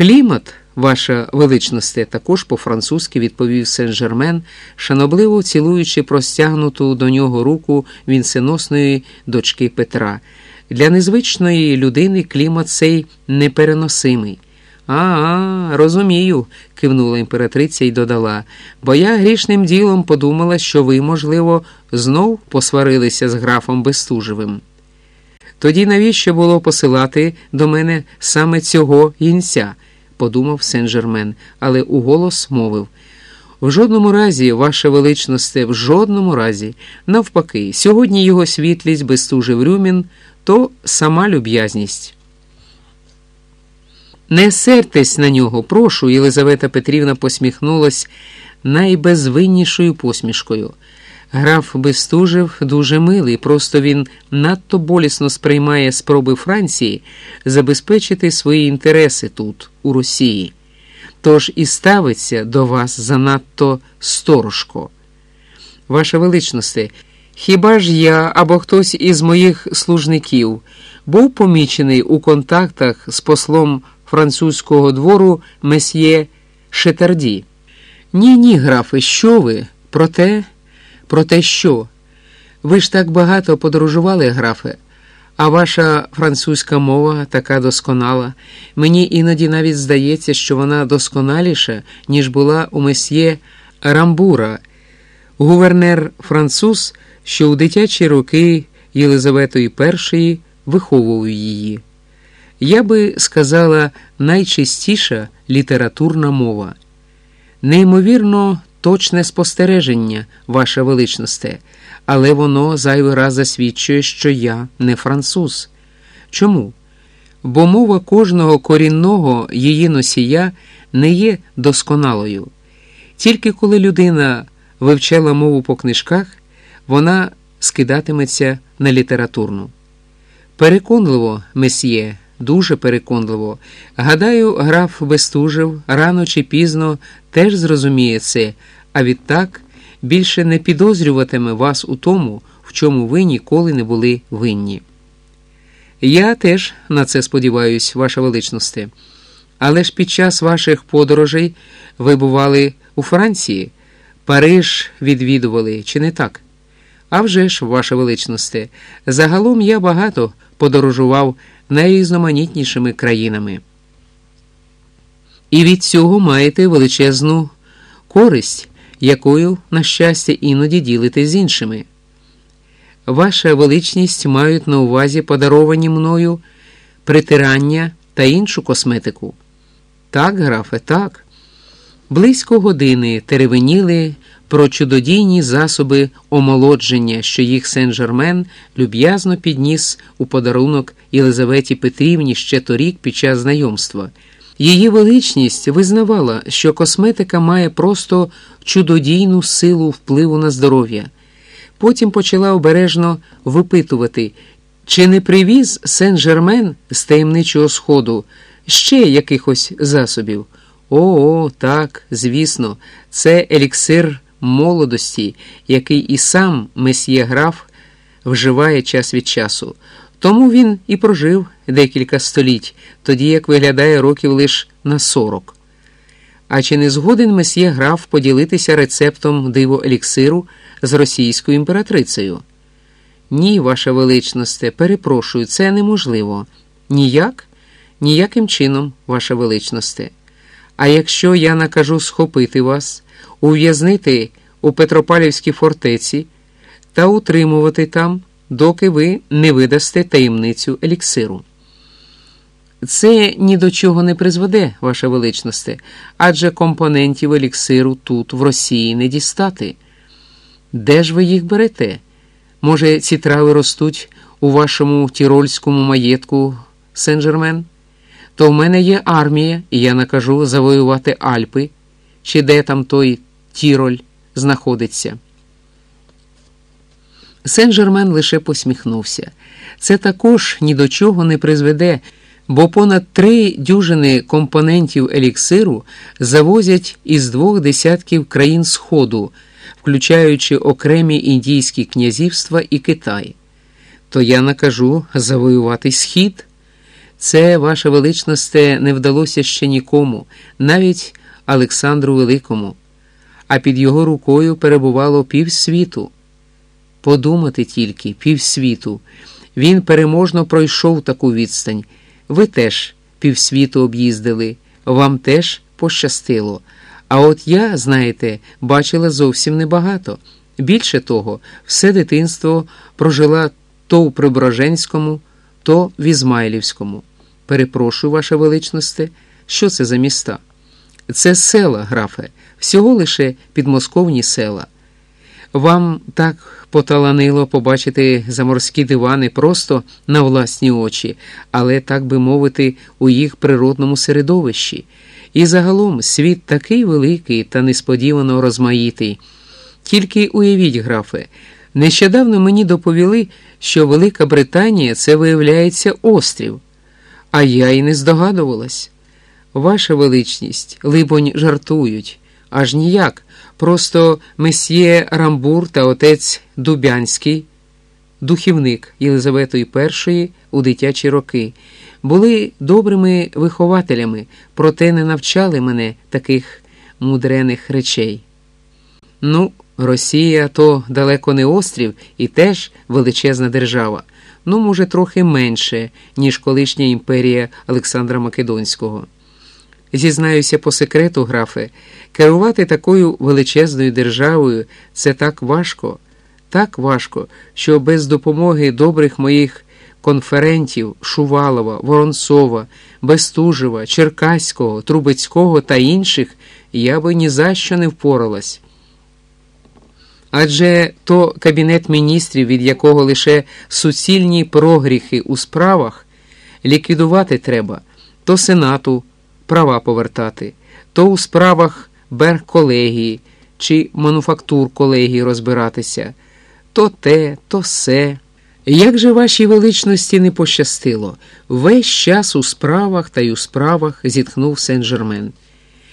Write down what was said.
Клімат, ваша величносте, також по-французьки відповів Сен-Жермен, шанобливо цілуючи простягнуту до нього руку вінсеносної дочки Петра. Для незвичної людини клімат цей непереносимий. А, а, розумію, кивнула імператриця і додала, бо я грішним ділом подумала, що ви, можливо, знов посварилися з графом Бестужевим. Тоді навіщо було посилати до мене саме цього їнця? Подумав Сен-Жермен, але уголос мовив. В жодному разі, ваше величносте, в жодному разі, навпаки, сьогодні його світлість Бестужев Рюмін то сама люб'язність. Не сертесь на нього, прошу, Єлизавета Петрівна посміхнулась найбезвиннішою посмішкою. Граф Бестужев дуже милий, просто він надто болісно сприймає спроби Франції забезпечити свої інтереси тут, у Росії. Тож і ставиться до вас занадто сторожко. Ваша величносте, хіба ж я або хтось із моїх служників був помічений у контактах з послом французького двору месьє Шетарді? Ні, ні, графе, що ви? Проте. Про те, що ви ж так багато подорожували, графе, а ваша французька мова така досконала. Мені іноді навіть здається, що вона досконаліша, ніж була у месьє Рамбура, гувернер француз, що у дитячі роки Єлизаветої І виховував її. Я би сказала, найчистіша літературна мова. Неймовірно, точне спостереження, ваша величносте, але воно зайвий раз засвідчує, що я не француз. Чому? Бо мова кожного корінного її носія не є досконалою. Тільки коли людина вивчала мову по книжках, вона скидатиметься на літературну. Переконливо, месьє, дуже переконливо. Гадаю, граф Бестужев рано чи пізно теж зрозуміє це, а відтак більше не підозрюватиме вас у тому, в чому ви ніколи не були винні. Я теж на це сподіваюсь, ваша величносте. Але ж під час ваших подорожей ви бували у Франції, Париж відвідували, чи не так? А вже ж, ваша величносте, загалом я багато подорожував найрізноманітнішими країнами. І від цього маєте величезну користь, якою, на щастя, іноді ділите з іншими. Ваша величність мають на увазі подаровані мною притирання та іншу косметику. Так, графе, так. Близько години теревеніли про чудодійні засоби омолодження, що їх Сен-Жермен люб'язно підніс у подарунок Єлизаветі Петрівні ще торік під час знайомства. Її величність визнавала, що косметика має просто чудодійну силу впливу на здоров'я. Потім почала обережно випитувати, чи не привіз Сен-Жермен з таємничого сходу ще якихось засобів. О, так, звісно, це еліксир молодості, який і сам месьє граф вживає час від часу. Тому він і прожив декілька століть, тоді як виглядає років лише на сорок. А чи не згоден месьє граф поділитися рецептом диво еліксиру з російською імператрицею? Ні, ваша величносте, перепрошую, це неможливо. Ніяк? Ніяким чином, ваша величносте. А якщо я накажу схопити вас, ув'язнити у Петропалівській фортеці та утримувати там, доки ви не видасте таємницю еліксиру. Це ні до чого не призведе, ваша величносте, адже компонентів еліксиру тут, в Росії, не дістати. Де ж ви їх берете? Може, ці трави ростуть у вашому тірольському маєтку Сен-Жермен? То в мене є армія, і я накажу завоювати Альпи, чи де там той Тіроль знаходиться. Сен-Жермен лише посміхнувся. Це також ні до чого не призведе, бо понад три дюжини компонентів еліксиру завозять із двох десятків країн Сходу, включаючи окремі індійські князівства і Китай. То я накажу завоювати схід. Це, ваше величносте, не вдалося ще нікому, навіть Олександру Великому, а під його рукою перебувало півсвіту. Подумати тільки, півсвіту. Він переможно пройшов таку відстань. Ви теж півсвіту об'їздили, вам теж пощастило. А от я, знаєте, бачила зовсім небагато. Більше того, все дитинство прожила то у Приброженському, то в Ізмайлівському. Перепрошую, ваше величносте, що це за міста? Це села, графе, всього лише підмосковні села. Вам так поталанило побачити заморські дивани просто на власні очі, але, так би мовити, у їх природному середовищі. І загалом світ такий великий та несподівано розмаїтий. Тільки уявіть, графе, нещодавно мені доповіли, що Велика Британія це виявляється острів, а я й не здогадувалась. Ваша величність, либонь, жартують, аж ніяк. Просто месьє Рамбур та отець Дубянський, духівник Єлизаветої І у дитячі роки, були добрими вихователями, проте не навчали мене таких мудрених речей. Ну, Росія то далеко не острів і теж величезна держава, ну, може, трохи менше, ніж колишня імперія Олександра Македонського. Зізнаюся по секрету, графе, керувати такою величезною державою це так важко, так важко, що без допомоги добрих моїх конферентів Шувалова, Воронцова, Бестужева, Черкаського, Трубецького та інших я би ні за що не впоралась. Адже то Кабінет міністрів, від якого лише суцільні прогріхи у справах ліквідувати треба, то Сенату права повертати, то у справах Бергколегії чи мануфактур колегії розбиратися, то те, то се. Як же вашій величності не пощастило, весь час у справах та й у справах зітхнув Сен-Жермен.